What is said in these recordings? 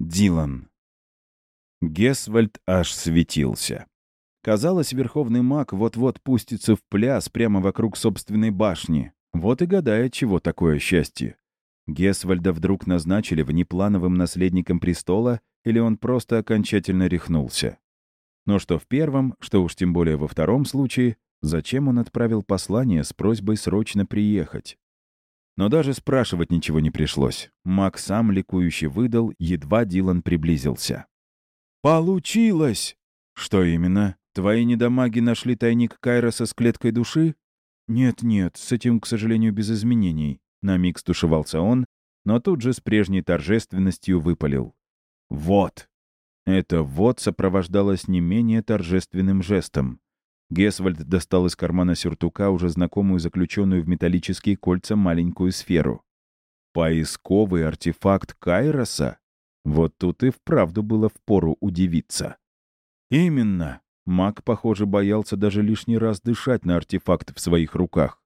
Дилан. Гесвальд аж светился. Казалось, верховный маг вот-вот пустится в пляс прямо вокруг собственной башни. Вот и гадает, чего такое счастье. Гесвальда вдруг назначили внеплановым наследником престола, или он просто окончательно рехнулся. Но что в первом, что уж тем более во втором случае, зачем он отправил послание с просьбой срочно приехать? Но даже спрашивать ничего не пришлось. Маг сам ликующе выдал, едва Дилан приблизился. «Получилось!» «Что именно? Твои недомаги нашли тайник Кайроса с клеткой души?» «Нет-нет, с этим, к сожалению, без изменений», — на миг стушевался он, но тут же с прежней торжественностью выпалил. «Вот!» Это «вот» сопровождалось не менее торжественным жестом. Гесвальд достал из кармана сюртука уже знакомую заключенную в металлические кольца маленькую сферу. Поисковый артефакт Кайроса? Вот тут и вправду было впору удивиться. Именно. Маг, похоже, боялся даже лишний раз дышать на артефакт в своих руках.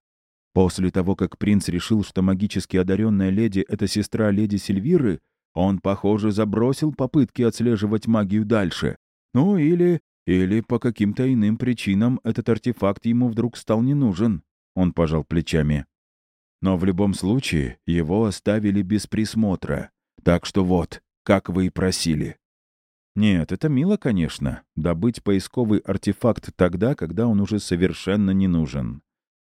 После того, как принц решил, что магически одаренная леди — это сестра леди Сильвиры, он, похоже, забросил попытки отслеживать магию дальше. Ну или или по каким-то иным причинам этот артефакт ему вдруг стал не нужен. Он пожал плечами. Но в любом случае его оставили без присмотра. Так что вот, как вы и просили. Нет, это мило, конечно, добыть поисковый артефакт тогда, когда он уже совершенно не нужен.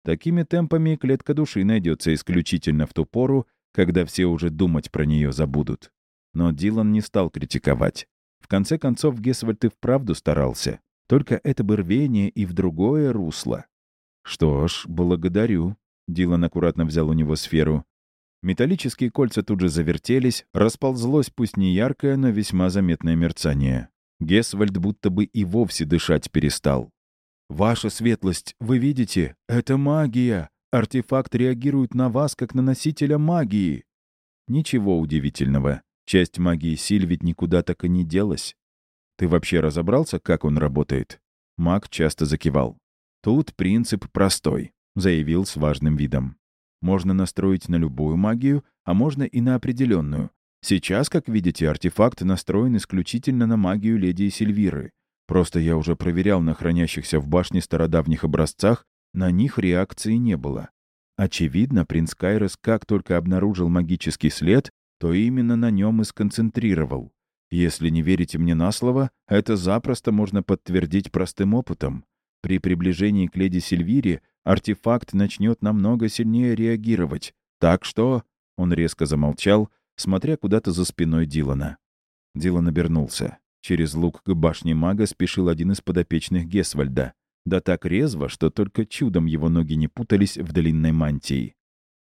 Такими темпами клетка души найдется исключительно в ту пору, когда все уже думать про нее забудут. Но Дилан не стал критиковать. В конце концов, Гесвальд и вправду старался. Только это бы рвение и в другое русло. «Что ж, благодарю». Дилан аккуратно взял у него сферу. Металлические кольца тут же завертелись, расползлось пусть не яркое, но весьма заметное мерцание. Гесвальд будто бы и вовсе дышать перестал. «Ваша светлость, вы видите? Это магия! Артефакт реагирует на вас, как на носителя магии!» Ничего удивительного. Часть магии Силь ведь никуда так и не делась. Ты вообще разобрался, как он работает?» Маг часто закивал. «Тут принцип простой», — заявил с важным видом. «Можно настроить на любую магию, а можно и на определенную. Сейчас, как видите, артефакт настроен исключительно на магию леди Сильвиры. Просто я уже проверял на хранящихся в башне стародавних образцах, на них реакции не было. Очевидно, принц Кайрос как только обнаружил магический след, то именно на нем и сконцентрировал. Если не верите мне на слово, это запросто можно подтвердить простым опытом. При приближении к леди Сильвире артефакт начнет намного сильнее реагировать. Так что...» — он резко замолчал, смотря куда-то за спиной Дилана. Дилан обернулся. Через лук к башне мага спешил один из подопечных Гесвальда. Да так резво, что только чудом его ноги не путались в длинной мантии.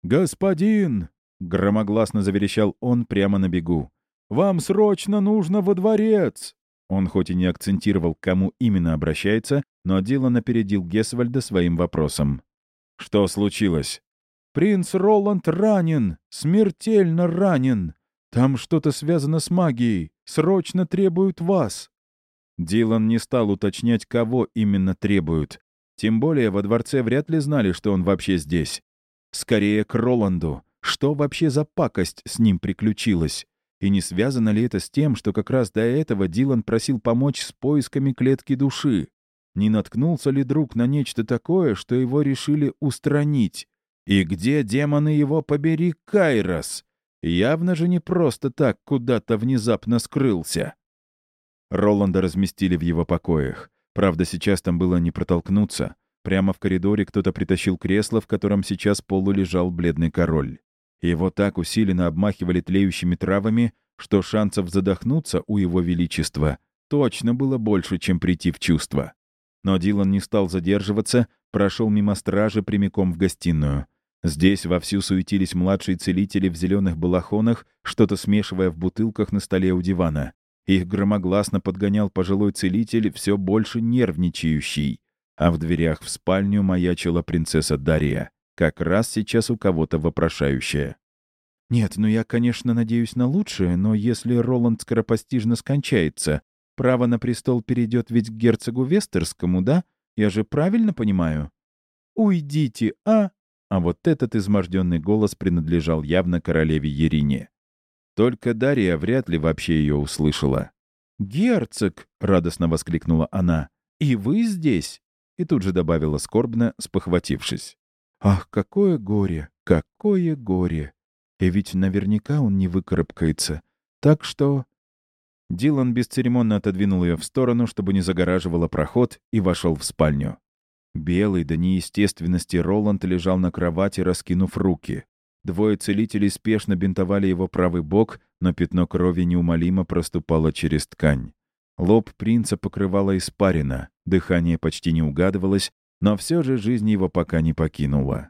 «Господин!» Громогласно заверещал он прямо на бегу. «Вам срочно нужно во дворец!» Он хоть и не акцентировал, к кому именно обращается, но Дилан опередил Гесвальда своим вопросом. «Что случилось?» «Принц Роланд ранен! Смертельно ранен! Там что-то связано с магией! Срочно требуют вас!» Дилан не стал уточнять, кого именно требуют. Тем более во дворце вряд ли знали, что он вообще здесь. Скорее к Роланду. Что вообще за пакость с ним приключилась? И не связано ли это с тем, что как раз до этого Дилан просил помочь с поисками клетки души? Не наткнулся ли друг на нечто такое, что его решили устранить? И где, демоны его побери, Кайрос? Явно же не просто так куда-то внезапно скрылся. Роланда разместили в его покоях. Правда, сейчас там было не протолкнуться. Прямо в коридоре кто-то притащил кресло, в котором сейчас полу лежал бледный король. Его так усиленно обмахивали тлеющими травами, что шансов задохнуться у его величества точно было больше, чем прийти в чувство. Но Дилан не стал задерживаться, прошел мимо стражи прямиком в гостиную. Здесь вовсю суетились младшие целители в зеленых балахонах, что-то смешивая в бутылках на столе у дивана. Их громогласно подгонял пожилой целитель, все больше нервничающий. А в дверях в спальню маячила принцесса Дарья. Как раз сейчас у кого-то вопрошающее. «Нет, ну я, конечно, надеюсь на лучшее, но если Роланд скоропостижно скончается, право на престол перейдет ведь к герцогу Вестерскому, да? Я же правильно понимаю?» «Уйдите, а?» А вот этот изможденный голос принадлежал явно королеве Ерине. Только Дарья вряд ли вообще ее услышала. «Герцог!» — радостно воскликнула она. «И вы здесь?» И тут же добавила скорбно, спохватившись. «Ах, какое горе! Какое горе! И ведь наверняка он не выкарабкается. Так что...» Дилан бесцеремонно отодвинул ее в сторону, чтобы не загораживала проход, и вошел в спальню. Белый до неестественности Роланд лежал на кровати, раскинув руки. Двое целителей спешно бинтовали его правый бок, но пятно крови неумолимо проступало через ткань. Лоб принца покрывало испарина, дыхание почти не угадывалось, но все же жизнь его пока не покинула.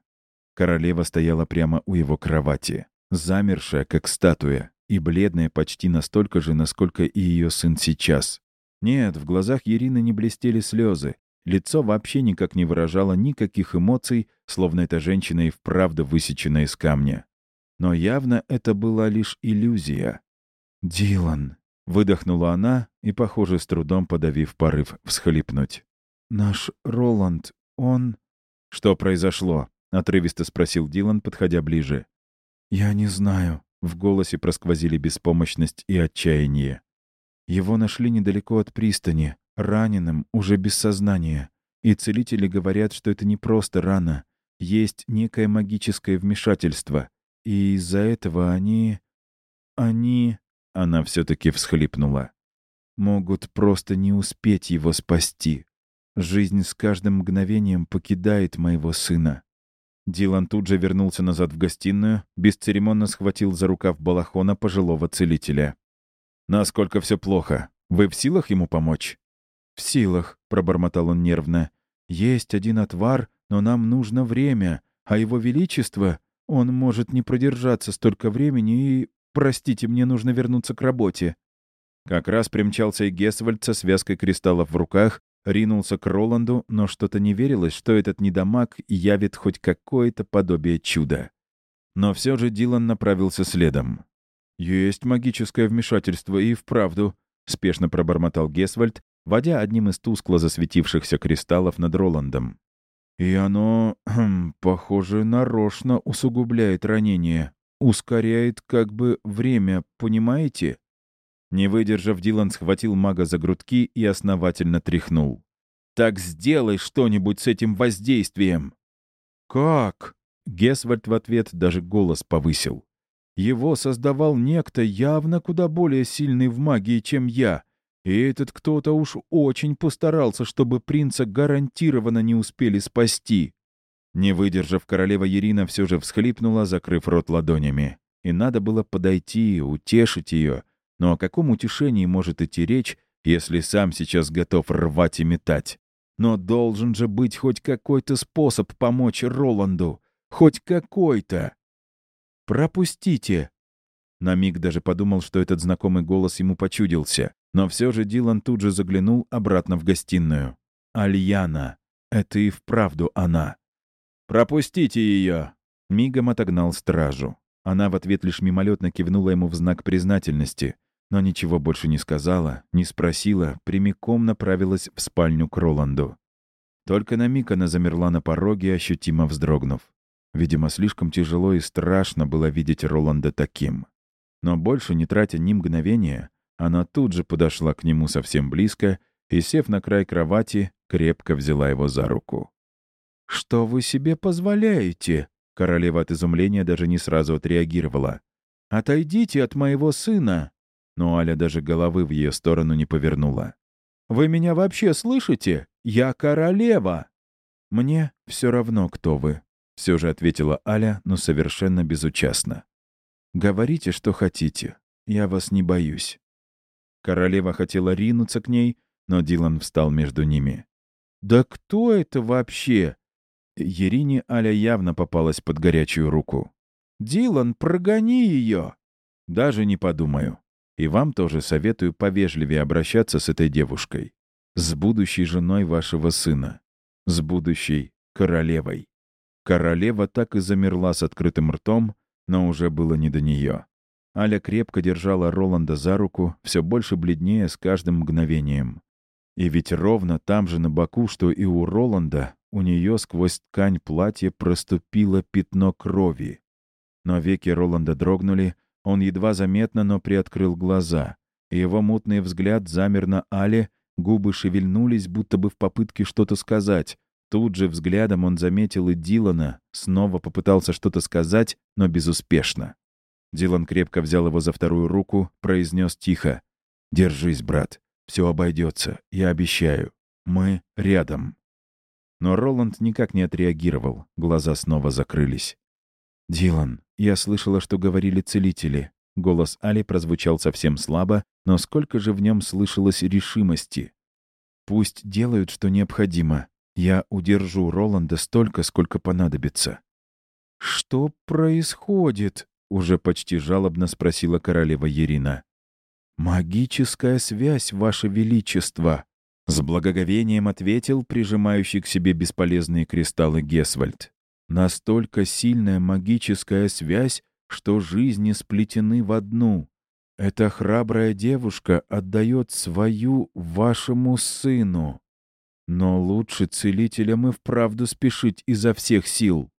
Королева стояла прямо у его кровати, замершая, как статуя, и бледная почти настолько же, насколько и ее сын сейчас. Нет, в глазах Ирины не блестели слезы, Лицо вообще никак не выражало никаких эмоций, словно эта женщина и вправду высечена из камня. Но явно это была лишь иллюзия. «Дилан», — выдохнула она и, похоже, с трудом подавив порыв всхлипнуть. «Наш Роланд, он...» «Что произошло?» — отрывисто спросил Дилан, подходя ближе. «Я не знаю», — в голосе просквозили беспомощность и отчаяние. «Его нашли недалеко от пристани, раненым, уже без сознания. И целители говорят, что это не просто рана. Есть некое магическое вмешательство. И из-за этого они... Они... Она все-таки всхлипнула. Могут просто не успеть его спасти. Жизнь с каждым мгновением покидает моего сына. Дилан тут же вернулся назад в гостиную, бесцеремонно схватил за рукав балахона пожилого целителя. «Насколько все плохо? Вы в силах ему помочь?» «В силах», — пробормотал он нервно. «Есть один отвар, но нам нужно время, а его величество, он может не продержаться столько времени и... Простите, мне нужно вернуться к работе». Как раз примчался и Гесвальд со связкой кристаллов в руках, ринулся к Роланду, но что-то не верилось, что этот недомаг явит хоть какое-то подобие чуда. Но все же Дилан направился следом. «Есть магическое вмешательство и вправду», — спешно пробормотал Гесвальд, водя одним из тускло засветившихся кристаллов над Роландом. «И оно, хм, похоже, нарочно усугубляет ранение, ускоряет как бы время, понимаете?» Не выдержав, Дилан схватил мага за грудки и основательно тряхнул. «Так сделай что-нибудь с этим воздействием!» «Как?» Гесвальд в ответ даже голос повысил. «Его создавал некто явно куда более сильный в магии, чем я, и этот кто-то уж очень постарался, чтобы принца гарантированно не успели спасти. Не выдержав, королева Ирина все же всхлипнула, закрыв рот ладонями. И надо было подойти, утешить ее. Но о каком утешении может идти речь, если сам сейчас готов рвать и метать? Но должен же быть хоть какой-то способ помочь Роланду. Хоть какой-то. «Пропустите!» На миг даже подумал, что этот знакомый голос ему почудился. Но все же Дилан тут же заглянул обратно в гостиную. «Альяна! Это и вправду она!» «Пропустите ее!» Мигом отогнал стражу. Она в ответ лишь мимолетно кивнула ему в знак признательности, но ничего больше не сказала, не спросила, прямиком направилась в спальню к Роланду. Только на миг она замерла на пороге, ощутимо вздрогнув. Видимо, слишком тяжело и страшно было видеть Роланда таким. Но больше не тратя ни мгновения, она тут же подошла к нему совсем близко и, сев на край кровати, крепко взяла его за руку. «Что вы себе позволяете?» Королева от изумления даже не сразу отреагировала. «Отойдите от моего сына!» Но Аля даже головы в ее сторону не повернула. «Вы меня вообще слышите? Я королева!» «Мне все равно, кто вы», — все же ответила Аля, но совершенно безучастно. «Говорите, что хотите. Я вас не боюсь». Королева хотела ринуться к ней, но Дилан встал между ними. «Да кто это вообще?» Ерине Аля явно попалась под горячую руку. «Дилан, прогони ее!» «Даже не подумаю. И вам тоже советую повежливее обращаться с этой девушкой. С будущей женой вашего сына. С будущей королевой». Королева так и замерла с открытым ртом, но уже было не до нее. Аля крепко держала Роланда за руку, все больше бледнее с каждым мгновением. И ведь ровно там же на боку, что и у Роланда, у нее сквозь ткань платья проступило пятно крови. Но веки Роланда дрогнули, Он едва заметно, но приоткрыл глаза. Его мутный взгляд замер на Але, губы шевельнулись, будто бы в попытке что-то сказать. Тут же взглядом он заметил и Дилана, снова попытался что-то сказать, но безуспешно. Дилан крепко взял его за вторую руку, произнес тихо. «Держись, брат. Все обойдется, я обещаю. Мы рядом». Но Роланд никак не отреагировал, глаза снова закрылись. «Дилан, я слышала, что говорили целители». Голос Али прозвучал совсем слабо, но сколько же в нем слышалось решимости. «Пусть делают, что необходимо. Я удержу Роланда столько, сколько понадобится». «Что происходит?» — уже почти жалобно спросила королева Ирина. «Магическая связь, Ваше Величество!» С благоговением ответил прижимающий к себе бесполезные кристаллы Гесвальд. «Настолько сильная магическая связь, что жизни сплетены в одну. Эта храбрая девушка отдает свою вашему сыну. Но лучше целителям и вправду спешить изо всех сил».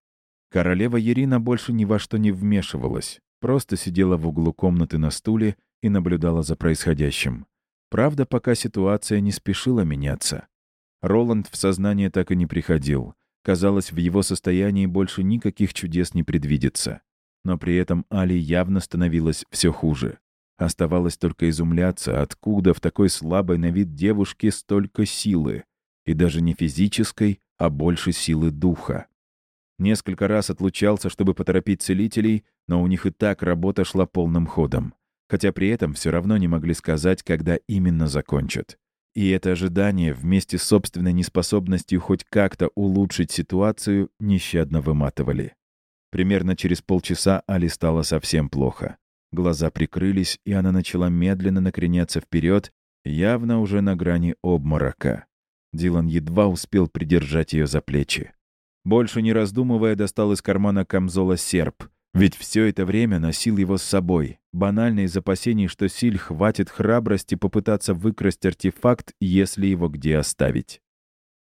Королева Ирина больше ни во что не вмешивалась, просто сидела в углу комнаты на стуле и наблюдала за происходящим. Правда, пока ситуация не спешила меняться. Роланд в сознание так и не приходил. Казалось, в его состоянии больше никаких чудес не предвидится. Но при этом Али явно становилось все хуже. Оставалось только изумляться, откуда в такой слабой на вид девушке столько силы. И даже не физической, а больше силы духа. Несколько раз отлучался, чтобы поторопить целителей, но у них и так работа шла полным ходом хотя при этом все равно не могли сказать, когда именно закончат. И это ожидание вместе с собственной неспособностью хоть как-то улучшить ситуацию нещадно выматывали. Примерно через полчаса Али стало совсем плохо. Глаза прикрылись, и она начала медленно накреняться вперед, явно уже на грани обморока. Дилан едва успел придержать ее за плечи. Больше не раздумывая, достал из кармана камзола серп, ведь все это время носил его с собой, банально из опасений, что Силь хватит храбрости попытаться выкрасть артефакт, если его где оставить.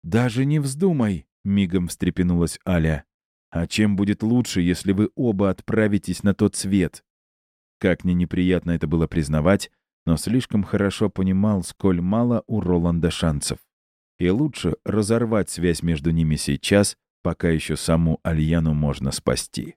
«Даже не вздумай!» — мигом встрепенулась Аля. «А чем будет лучше, если вы оба отправитесь на тот свет?» Как ни неприятно это было признавать, но слишком хорошо понимал, сколь мало у Роланда шансов. И лучше разорвать связь между ними сейчас, пока еще саму Альяну можно спасти.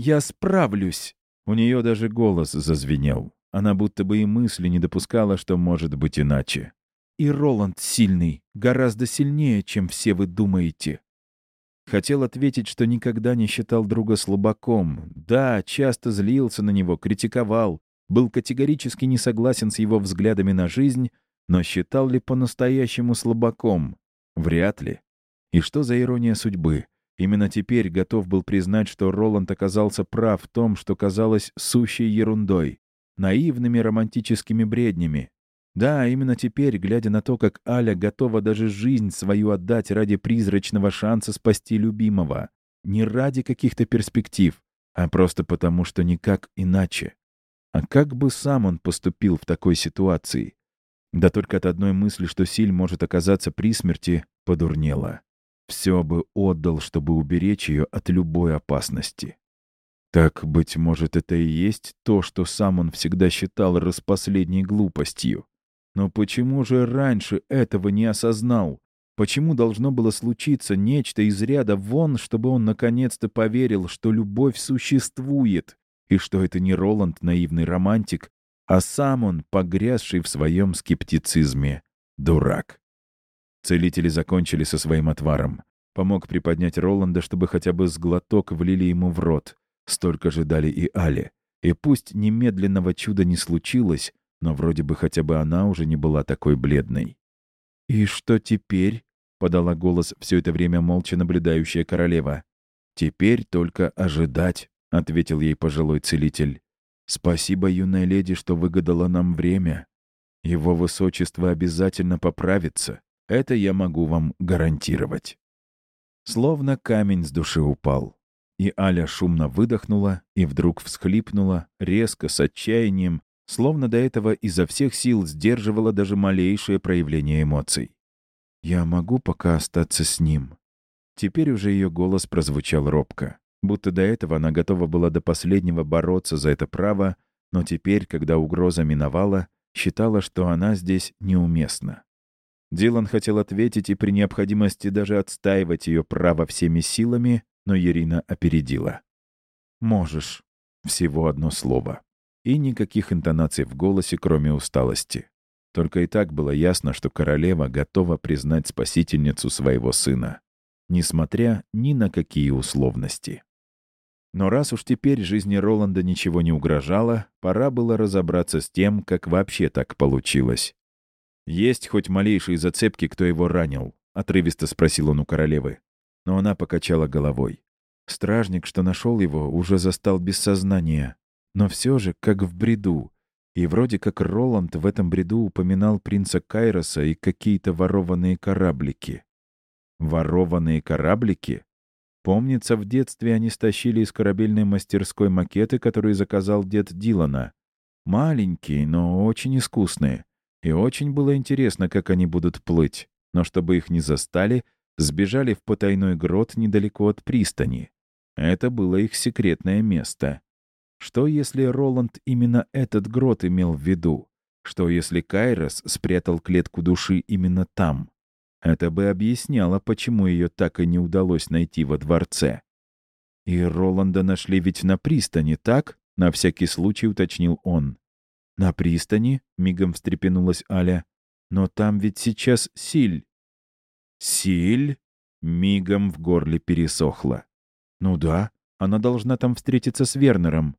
«Я справлюсь!» У нее даже голос зазвенел. Она будто бы и мысли не допускала, что может быть иначе. «И Роланд сильный, гораздо сильнее, чем все вы думаете». Хотел ответить, что никогда не считал друга слабаком. Да, часто злился на него, критиковал, был категорически не согласен с его взглядами на жизнь, но считал ли по-настоящему слабаком? Вряд ли. И что за ирония судьбы? Именно теперь готов был признать, что Роланд оказался прав в том, что казалось сущей ерундой, наивными романтическими бреднями. Да, именно теперь, глядя на то, как Аля готова даже жизнь свою отдать ради призрачного шанса спасти любимого, не ради каких-то перспектив, а просто потому, что никак иначе. А как бы сам он поступил в такой ситуации? Да только от одной мысли, что Силь может оказаться при смерти, подурнело. Все бы отдал, чтобы уберечь ее от любой опасности. Так, быть может, это и есть то, что сам он всегда считал распоследней глупостью. Но почему же раньше этого не осознал? Почему должно было случиться нечто из ряда вон, чтобы он наконец-то поверил, что любовь существует, и что это не Роланд наивный романтик, а сам он, погрязший в своем скептицизме, дурак? Целители закончили со своим отваром. Помог приподнять Роланда, чтобы хотя бы с глоток влили ему в рот. Столько же дали и Але. И пусть немедленного чуда не случилось, но вроде бы хотя бы она уже не была такой бледной. «И что теперь?» — подала голос все это время молча наблюдающая королева. «Теперь только ожидать», — ответил ей пожилой целитель. «Спасибо, юная леди, что выгадала нам время. Его высочество обязательно поправится. Это я могу вам гарантировать. Словно камень с души упал. И Аля шумно выдохнула и вдруг всхлипнула, резко, с отчаянием, словно до этого изо всех сил сдерживала даже малейшее проявление эмоций. «Я могу пока остаться с ним?» Теперь уже ее голос прозвучал робко. Будто до этого она готова была до последнего бороться за это право, но теперь, когда угроза миновала, считала, что она здесь неуместна. Дилан хотел ответить и при необходимости даже отстаивать ее право всеми силами, но Ирина опередила. «Можешь». Всего одно слово. И никаких интонаций в голосе, кроме усталости. Только и так было ясно, что королева готова признать спасительницу своего сына, несмотря ни на какие условности. Но раз уж теперь жизни Роланда ничего не угрожало, пора было разобраться с тем, как вообще так получилось. «Есть хоть малейшие зацепки, кто его ранил?» — отрывисто спросил он у королевы. Но она покачала головой. Стражник, что нашел его, уже застал без сознания. Но все же, как в бреду. И вроде как Роланд в этом бреду упоминал принца Кайроса и какие-то ворованные кораблики. Ворованные кораблики? Помнится, в детстве они стащили из корабельной мастерской макеты, которые заказал дед Дилана. Маленькие, но очень искусные. И очень было интересно, как они будут плыть. Но чтобы их не застали, сбежали в потайной грот недалеко от пристани. Это было их секретное место. Что если Роланд именно этот грот имел в виду? Что если Кайрос спрятал клетку души именно там? Это бы объясняло, почему ее так и не удалось найти во дворце. И Роланда нашли ведь на пристани, так? На всякий случай уточнил он. «На пристани?» — мигом встрепенулась Аля. «Но там ведь сейчас Силь». «Силь?» — мигом в горле пересохло. «Ну да, она должна там встретиться с Вернером».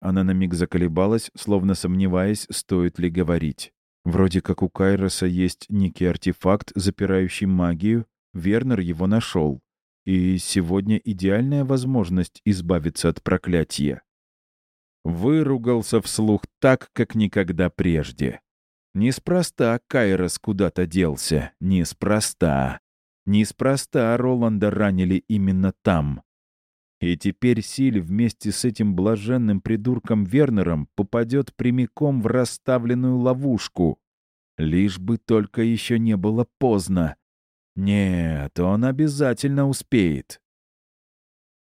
Она на миг заколебалась, словно сомневаясь, стоит ли говорить. Вроде как у Кайроса есть некий артефакт, запирающий магию. Вернер его нашел. И сегодня идеальная возможность избавиться от проклятия. Выругался вслух так, как никогда прежде. Неспроста Кайрос куда-то делся. Неспроста. Неспроста Роланда ранили именно там. И теперь Силь вместе с этим блаженным придурком Вернером попадет прямиком в расставленную ловушку. Лишь бы только еще не было поздно. Нет, он обязательно успеет.